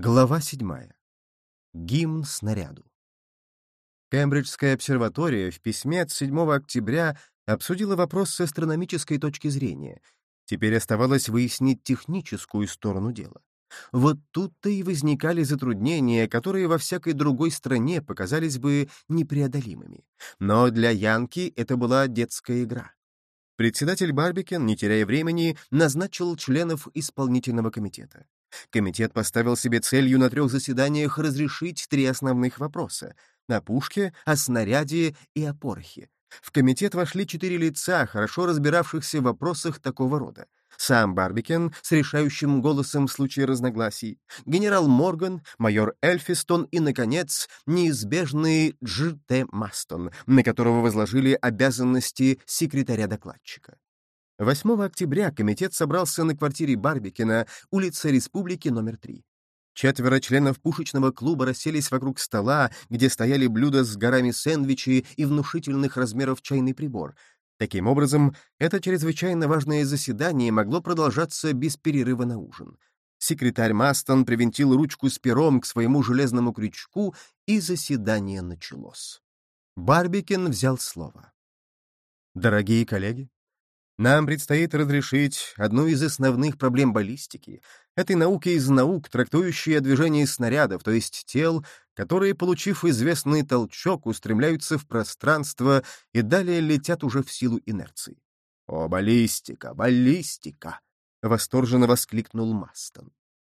Глава седьмая. Гимн снаряду. Кембриджская обсерватория в письме от 7 октября обсудила вопрос с астрономической точки зрения. Теперь оставалось выяснить техническую сторону дела. Вот тут-то и возникали затруднения, которые во всякой другой стране показались бы непреодолимыми. Но для Янки это была детская игра. Председатель Барбикен, не теряя времени, назначил членов исполнительного комитета. Комитет поставил себе целью на трех заседаниях разрешить три основных вопроса — о пушке, о снаряде и о порохе. В комитет вошли четыре лица, хорошо разбиравшихся в вопросах такого рода. Сам Барбикен с решающим голосом в случае разногласий, генерал Морган, майор Эльфистон и, наконец, неизбежный Дж. Т. Мастон, на которого возложили обязанности секретаря-докладчика. 8 октября комитет собрался на квартире Барбикина, улица Республики, номер 3. Четверо членов пушечного клуба расселись вокруг стола, где стояли блюда с горами сэндвичей и внушительных размеров чайный прибор. Таким образом, это чрезвычайно важное заседание могло продолжаться без перерыва на ужин. Секретарь Мастон привинтил ручку с пером к своему железному крючку, и заседание началось. Барбикин взял слово. «Дорогие коллеги, нам предстоит разрешить одну из основных проблем баллистики, этой науки из наук, трактующей о движении снарядов, то есть тел, которые, получив известный толчок, устремляются в пространство и далее летят уже в силу инерции. «О, баллистика, баллистика!» — восторженно воскликнул Мастон.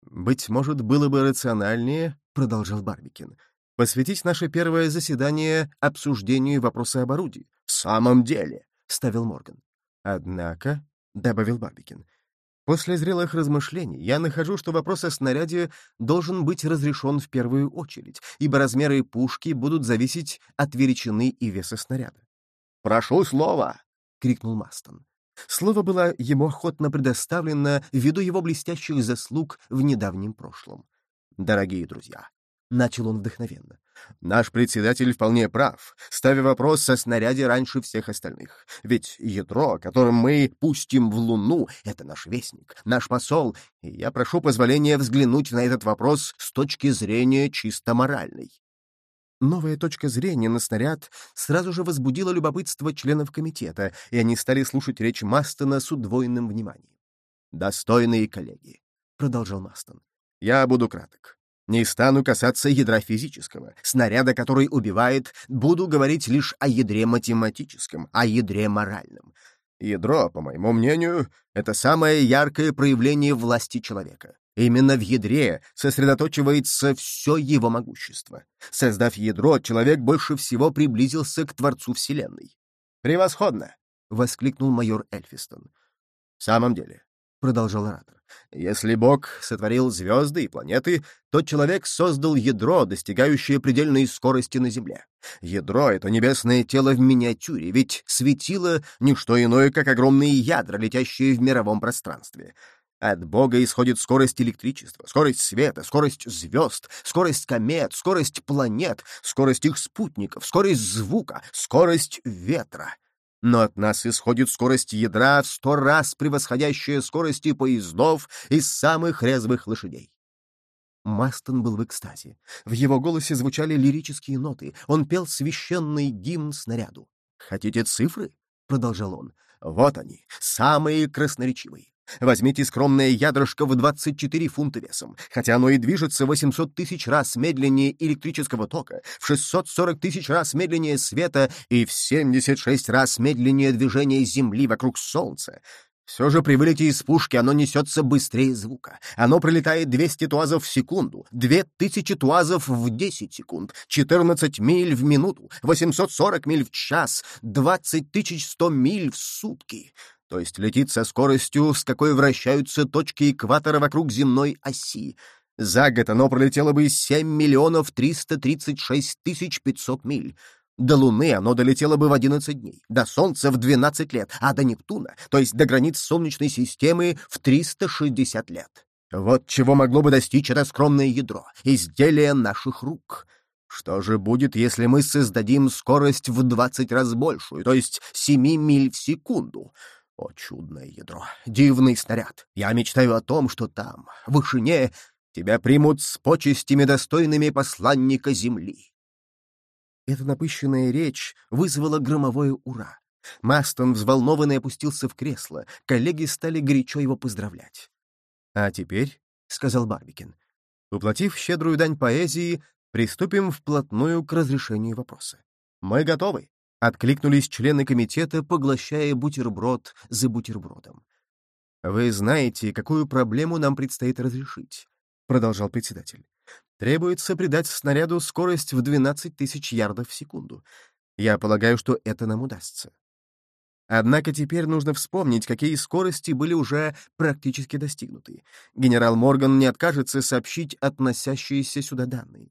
«Быть может, было бы рациональнее, — продолжал Барбикин, — посвятить наше первое заседание обсуждению вопроса об орудии». «В самом деле!» — ставил Морган. Однако, — добавил Барбикин, — после зрелых размышлений я нахожу, что вопрос о снаряде должен быть разрешен в первую очередь, ибо размеры пушки будут зависеть от величины и веса снаряда. «Прошу слова!» — крикнул Мастон. Слово было ему охотно предоставлено ввиду его блестящих заслуг в недавнем прошлом. «Дорогие друзья, начал он вдохновенно. «Наш председатель вполне прав, ставя вопрос о снаряде раньше всех остальных. Ведь ядро, которым мы пустим в Луну, — это наш вестник, наш посол, и я прошу позволения взглянуть на этот вопрос с точки зрения чисто моральной». Новая точка зрения на снаряд сразу же возбудила любопытство членов комитета, и они стали слушать речь Мастона с удвоенным вниманием. «Достойные коллеги», — продолжал Мастон, — «я буду краток. Не стану касаться ядра физического, снаряда, который убивает, буду говорить лишь о ядре математическом, о ядре моральном. Ядро, по моему мнению, это самое яркое проявление власти человека. Именно в ядре сосредоточивается все его могущество. Создав ядро, человек больше всего приблизился к Творцу Вселенной. «Превосходно!» — воскликнул майор Эльфистон. «В самом деле, продолжал оратор. «Если Бог сотворил звезды и планеты, то человек создал ядро, достигающее предельной скорости на Земле. Ядро — это небесное тело в миниатюре, ведь светило — ничто иное, как огромные ядра, летящие в мировом пространстве. От Бога исходит скорость электричества, скорость света, скорость звезд, скорость комет, скорость планет, скорость их спутников, скорость звука, скорость ветра но от нас исходит скорость ядра в сто раз превосходящая скорости поездов из самых резвых лошадей. Мастон был в экстазе. В его голосе звучали лирические ноты. Он пел священный гимн снаряду. «Хотите цифры?» — продолжал он. «Вот они, самые красноречивые. Возьмите скромное ядрышко в 24 фунта весом, хотя оно и движется 800 тысяч раз медленнее электрического тока, в 640 тысяч раз медленнее света и в 76 раз медленнее движения Земли вокруг Солнца. Все же при вылете из пушки оно несется быстрее звука. Оно пролетает 200 туазов в секунду, 2000 туазов в 10 секунд, 14 миль в минуту, 840 миль в час, 20 100 миль в сутки то есть летит со скоростью, с какой вращаются точки экватора вокруг земной оси. За год оно пролетело бы 7 миллионов 336 тысяч 500 миль. До Луны оно долетело бы в 11 дней, до Солнца в 12 лет, а до Нептуна, то есть до границ Солнечной системы, в 360 лет. Вот чего могло бы достичь это скромное ядро, изделие наших рук. Что же будет, если мы создадим скорость в 20 раз большую, то есть 7 миль в секунду? О, чудное ядро! Дивный снаряд! Я мечтаю о том, что там, в вышине, тебя примут с почестями, достойными посланника земли». Эта напыщенная речь вызвала громовое «Ура!». Мастон взволнованный опустился в кресло, коллеги стали горячо его поздравлять. «А теперь», — сказал Барбикин, — «уплатив щедрую дань поэзии, приступим вплотную к разрешению вопроса». «Мы готовы», — откликнулись члены комитета, поглощая бутерброд за бутербродом. «Вы знаете, какую проблему нам предстоит разрешить», — продолжал председатель. «Требуется придать снаряду скорость в 12 тысяч ярдов в секунду. Я полагаю, что это нам удастся. Однако теперь нужно вспомнить, какие скорости были уже практически достигнуты. Генерал Морган не откажется сообщить относящиеся сюда данные.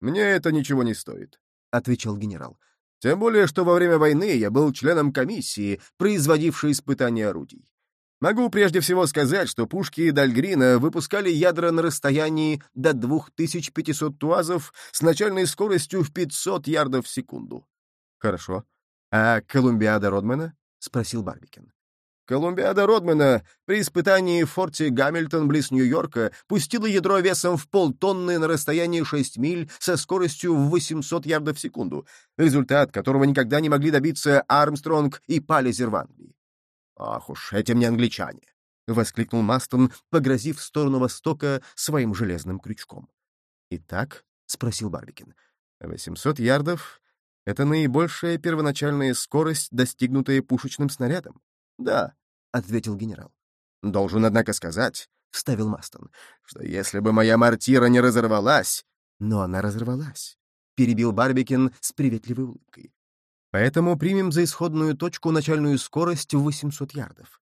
«Мне это ничего не стоит», — отвечал генерал. «Тем более, что во время войны я был членом комиссии, производившей испытания орудий. Могу прежде всего сказать, что пушки Дальгрина выпускали ядра на расстоянии до 2500 туазов с начальной скоростью в 500 ярдов в секунду. Хорошо. «А Колумбиада Родмана?» — спросил Барбикин. Колумбиада Родмана при испытании в форте Гамильтон близ Нью-Йорка пустила ядро весом в полтонны на расстоянии 6 миль со скоростью в 800 ярдов в секунду, результат которого никогда не могли добиться Армстронг и Паллизер в Англии. «Ах уж, эти мне англичане!» — воскликнул Мастон, погрозив в сторону востока своим железным крючком. «Итак?» — спросил Барбикин. «Восемьсот ярдов это наибольшая первоначальная скорость, достигнутая пушечным снарядом? Да, — ответил генерал. Должен, однако, сказать, — вставил Мастон, — что если бы моя мортира не разорвалась... Но она разорвалась, — перебил Барбикин с приветливой улыбкой. Поэтому примем за исходную точку начальную скорость в 800 ярдов.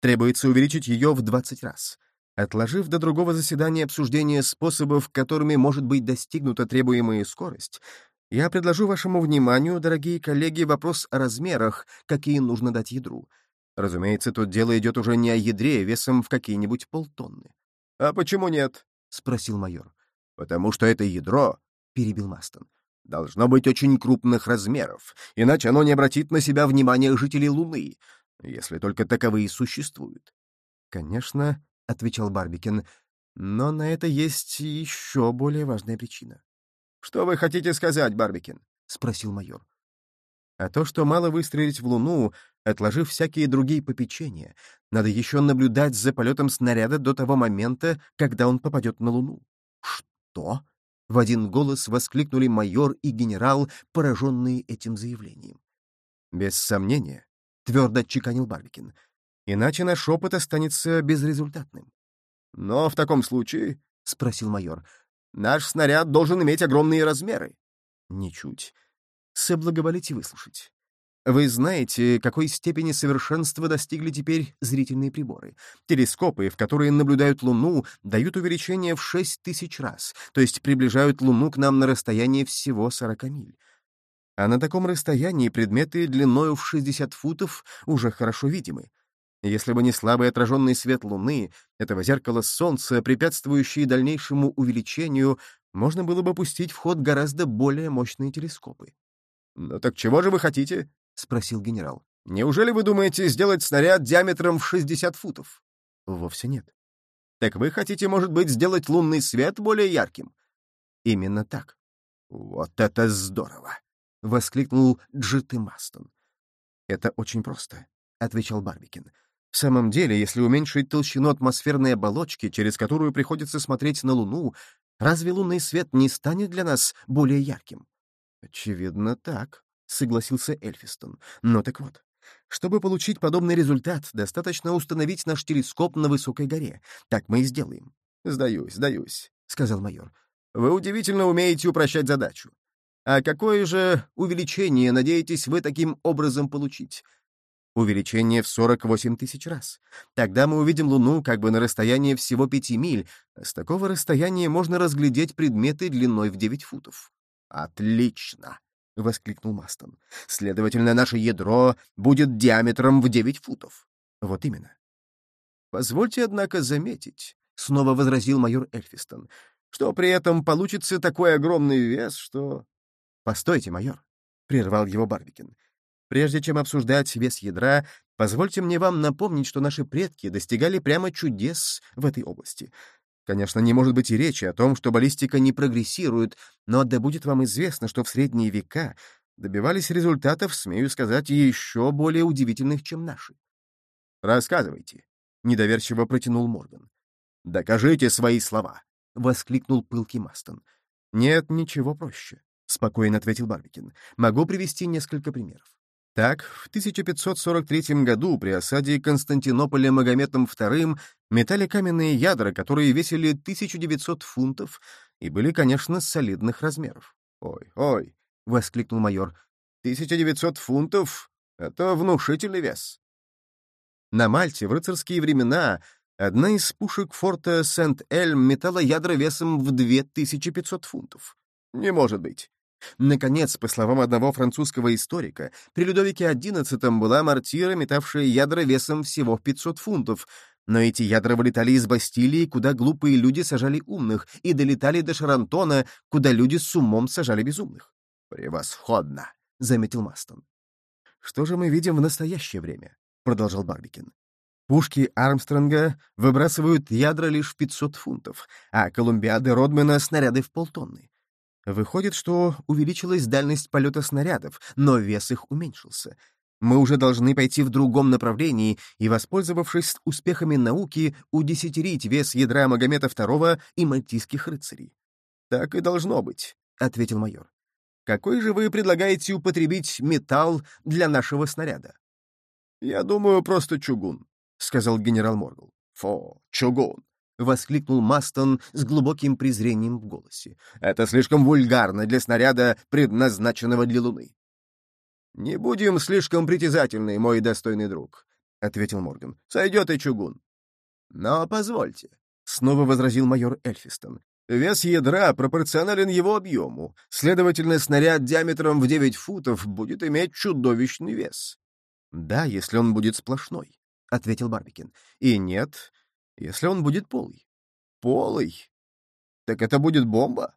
Требуется увеличить ее в 20 раз. Отложив до другого заседания обсуждение способов, которыми может быть достигнута требуемая скорость, я предложу вашему вниманию, дорогие коллеги, вопрос о размерах, какие нужно дать ядру. Разумеется, тут дело идет уже не о ядре весом в какие-нибудь полтонны. — А почему нет? — спросил майор. — Потому что это ядро, — перебил Мастон, — должно быть очень крупных размеров, иначе оно не обратит на себя внимание жителей Луны, если только таковые существуют. — Конечно, — отвечал Барбикин, — но на это есть еще более важная причина. «Что вы хотите сказать, Барбикин?» — спросил майор. «А то, что мало выстрелить в Луну, отложив всякие другие попечения, надо еще наблюдать за полетом снаряда до того момента, когда он попадет на Луну». «Что?» — в один голос воскликнули майор и генерал, пораженные этим заявлением. «Без сомнения», — твердо отчеканил Барбикин, — «иначе наш опыт останется безрезультатным». «Но в таком случае», — спросил майор, Наш снаряд должен иметь огромные размеры. Ничуть. Соблаговолите выслушать. Вы знаете, какой степени совершенства достигли теперь зрительные приборы. Телескопы, в которые наблюдают Луну, дают увеличение в 6 тысяч раз, то есть приближают Луну к нам на расстояние всего 40 миль. А на таком расстоянии предметы длиною в 60 футов уже хорошо видимы. Если бы не слабый отраженный свет Луны, этого зеркала Солнца, препятствующие дальнейшему увеличению, можно было бы пустить в ход гораздо более мощные телескопы. «Ну так чего же вы хотите?» — спросил генерал. «Неужели вы думаете сделать снаряд диаметром в 60 футов?» «Вовсе нет». «Так вы хотите, может быть, сделать лунный свет более ярким?» «Именно так». «Вот это здорово!» — воскликнул Джиты Мастон. «Это очень просто», — отвечал Барбикин. В самом деле, если уменьшить толщину атмосферной оболочки, через которую приходится смотреть на Луну, разве лунный свет не станет для нас более ярким? Очевидно, так, — согласился Эльфистон. Но ну так вот, чтобы получить подобный результат, достаточно установить наш телескоп на высокой горе. Так мы и сделаем. Сдаюсь, сдаюсь, — сказал майор. Вы удивительно умеете упрощать задачу. А какое же увеличение надеетесь вы таким образом получить? Увеличение в 48 тысяч раз. Тогда мы увидим Луну как бы на расстоянии всего 5 миль, с такого расстояния можно разглядеть предметы длиной в 9 футов. «Отлично!» — воскликнул Мастон. «Следовательно, наше ядро будет диаметром в 9 футов». «Вот именно». «Позвольте, однако, заметить», — снова возразил майор Эльфистон, «что при этом получится такой огромный вес, что...» «Постойте, майор», — прервал его Барбикин. Прежде чем обсуждать вес ядра, позвольте мне вам напомнить, что наши предки достигали прямо чудес в этой области. Конечно, не может быть и речи о том, что баллистика не прогрессирует, но да будет вам известно, что в средние века добивались результатов, смею сказать, еще более удивительных, чем наши. «Рассказывайте», — недоверчиво протянул Морган. «Докажите свои слова», — воскликнул пылкий Мастон. «Нет, ничего проще», — спокойно ответил Барбикин. «Могу привести несколько примеров. Так, в 1543 году при осаде Константинополя Магометом II метали каменные ядра, которые весили 1900 фунтов и были, конечно, солидных размеров. «Ой, ой!» — воскликнул майор. «1900 фунтов — это внушительный вес». На Мальте в рыцарские времена одна из пушек форта Сент-Эльм метала ядра весом в 2500 фунтов. Не может быть. Наконец, по словам одного французского историка, при Людовике XI была мортира, метавшая ядра весом всего в 500 фунтов, но эти ядра вылетали из Бастилии, куда глупые люди сажали умных, и долетали до Шарантона, куда люди с умом сажали безумных. «Превосходно!» — заметил Мастон. «Что же мы видим в настоящее время?» — продолжал Барбикин. Пушки Армстронга выбрасывают ядра лишь в 500 фунтов, а Колумбиады Родмана — снаряды в полтонны. Выходит, что увеличилась дальность полета снарядов, но вес их уменьшился. Мы уже должны пойти в другом направлении и, воспользовавшись успехами науки, удесятерить вес ядра Магомета II и мальтийских рыцарей. «Так и должно быть», — ответил майор. «Какой же вы предлагаете употребить металл для нашего снаряда?» «Я думаю, просто чугун», — сказал генерал Моргл. «Фу, чугун. — воскликнул Мастон с глубоким презрением в голосе. «Это слишком вульгарно для снаряда, предназначенного для Луны». «Не будем слишком притязательны, мой достойный друг», — ответил Морган. «Сойдет и чугун». «Но позвольте», — снова возразил майор Эльфистон. «Вес ядра пропорционален его объему. Следовательно, снаряд диаметром в 9 футов будет иметь чудовищный вес». «Да, если он будет сплошной», — ответил Барбикин. «И нет, если он будет полый. Полый? Так это будет бомба?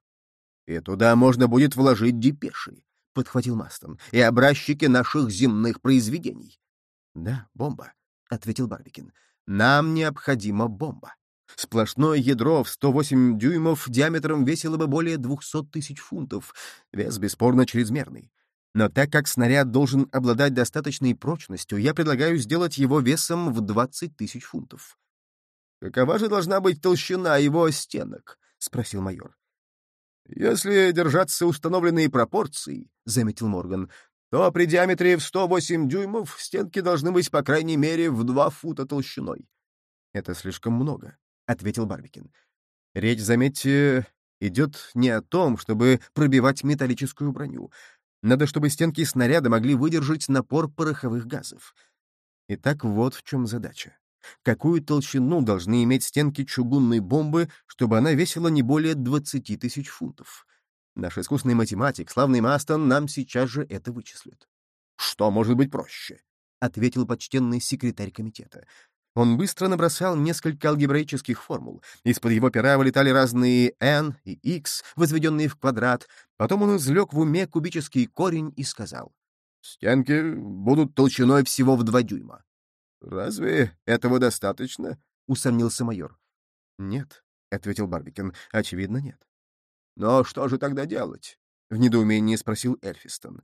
И туда можно будет вложить депеши, — подхватил Мастон, — и образчики наших земных произведений. — Да, бомба, — ответил Барбикин. — Нам необходима бомба. Сплошное ядро в 108 дюймов диаметром весило бы более 200 тысяч фунтов. Вес бесспорно чрезмерный. Но так как снаряд должен обладать достаточной прочностью, я предлагаю сделать его весом в 20 тысяч фунтов. «Какова же должна быть толщина его стенок?» — спросил майор. «Если держаться установленные пропорции», — заметил Морган, то при диаметре в 108 дюймов стенки должны быть по крайней мере в 2 фута толщиной. «Это слишком много», — ответил Барбикин. «Речь, заметьте, идет не о том, чтобы пробивать металлическую броню. Надо, чтобы стенки снаряда могли выдержать напор пороховых газов. Итак, вот в чем задача. Какую толщину должны иметь стенки чугунной бомбы, чтобы она весила не более 20 тысяч фунтов? Наш искусный математик, славный Мастон, нам сейчас же это вычислит. «Что может быть проще?» — ответил почтенный секретарь комитета. Он быстро набросал несколько алгебраических формул. Из-под его пера вылетали разные n и x, возведенные в квадрат. Потом он извлек в уме кубический корень и сказал. «Стенки будут толщиной всего в два дюйма. «Разве этого достаточно?» — усомнился майор. «Нет», — ответил Барбикин, — «очевидно, нет». «Но что же тогда делать?» — в недоумении спросил Эльфистон.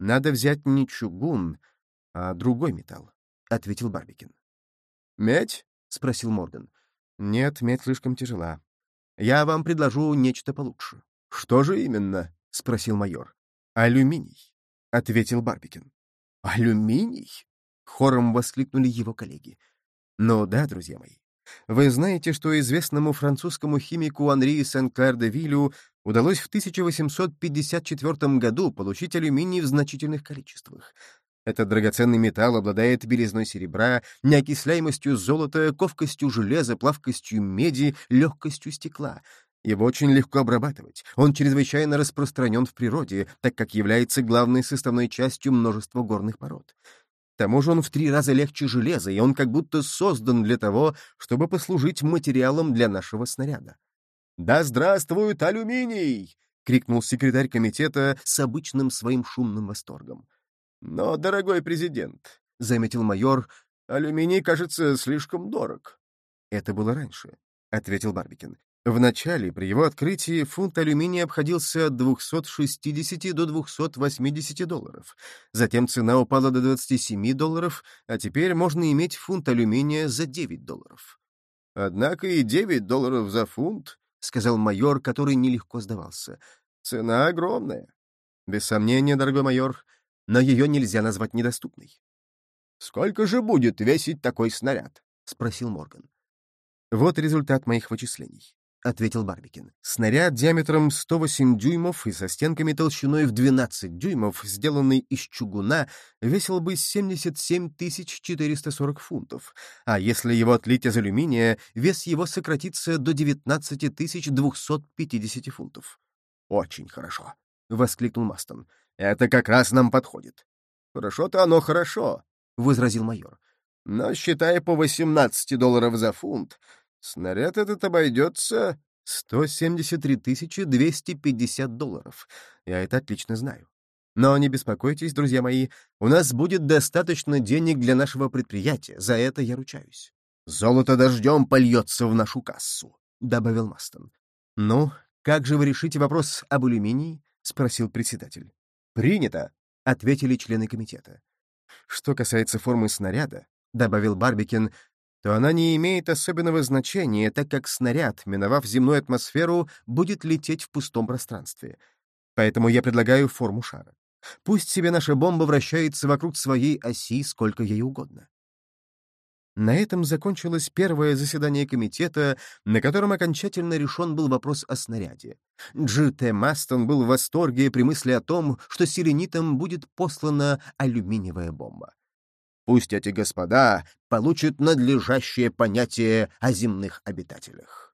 «Надо взять не чугун, а другой металл», — ответил Барбикин. «Медь?» — спросил Морган. «Нет, медь слишком тяжела. Я вам предложу нечто получше». «Что же именно?» — спросил майор. «Алюминий», — ответил Барбикин. «Алюминий?» Хором воскликнули его коллеги. «Ну да, друзья мои. Вы знаете, что известному французскому химику Анри Сен-Клер-де-Виллю удалось в 1854 году получить алюминий в значительных количествах. Этот драгоценный металл обладает белизной серебра, неокисляемостью золота, ковкостью железа, плавкостью меди, легкостью стекла. Его очень легко обрабатывать. Он чрезвычайно распространен в природе, так как является главной составной частью множества горных пород. К тому же он в три раза легче железа, и он как будто создан для того, чтобы послужить материалом для нашего снаряда. «Да здравствует алюминий!» — крикнул секретарь комитета с обычным своим шумным восторгом. «Но, дорогой президент», — заметил майор, — «алюминий, кажется, слишком дорог». «Это было раньше», — ответил Барбикин. Вначале при его открытии фунт алюминия обходился от 260 до 280 долларов. Затем цена упала до 27 долларов, а теперь можно иметь фунт алюминия за 9 долларов. «Однако и 9 долларов за фунт», — сказал майор, который нелегко сдавался. «Цена огромная». «Без сомнения, дорогой майор, но ее нельзя назвать недоступной». «Сколько же будет весить такой снаряд?» — спросил Морган. Вот результат моих вычислений. — ответил Барбикин. «Снаряд диаметром 108 дюймов и со стенками толщиной в 12 дюймов, сделанный из чугуна, весил бы 77 440 фунтов, а если его отлить из алюминия, вес его сократится до 19 250 фунтов». «Очень хорошо», — воскликнул Мастон. «Это как раз нам подходит». «Хорошо-то оно хорошо», — возразил майор. «Но считай по 18 долларов за фунт, Снаряд этот обойдется 173 250 долларов. Я это отлично знаю. Но не беспокойтесь, друзья мои, у нас будет достаточно денег для нашего предприятия, за это я ручаюсь. Золото дождем польется в нашу кассу, — добавил Мастон. Ну, как же вы решите вопрос об алюминии? — спросил председатель. Принято, — ответили члены комитета. Что касается формы снаряда, — добавил Барбикин, то она не имеет особенного значения, так как снаряд, миновав земную атмосферу, будет лететь в пустом пространстве. Поэтому я предлагаю форму шара. Пусть себе наша бомба вращается вокруг своей оси сколько ей угодно. На этом закончилось первое заседание комитета, на котором окончательно решен был вопрос о снаряде. Джи Т. Мастон был в восторге при мысли о том, что селенитам будет послана алюминиевая бомба. Пусть эти господа получат надлежащее понятие о земных обитателях.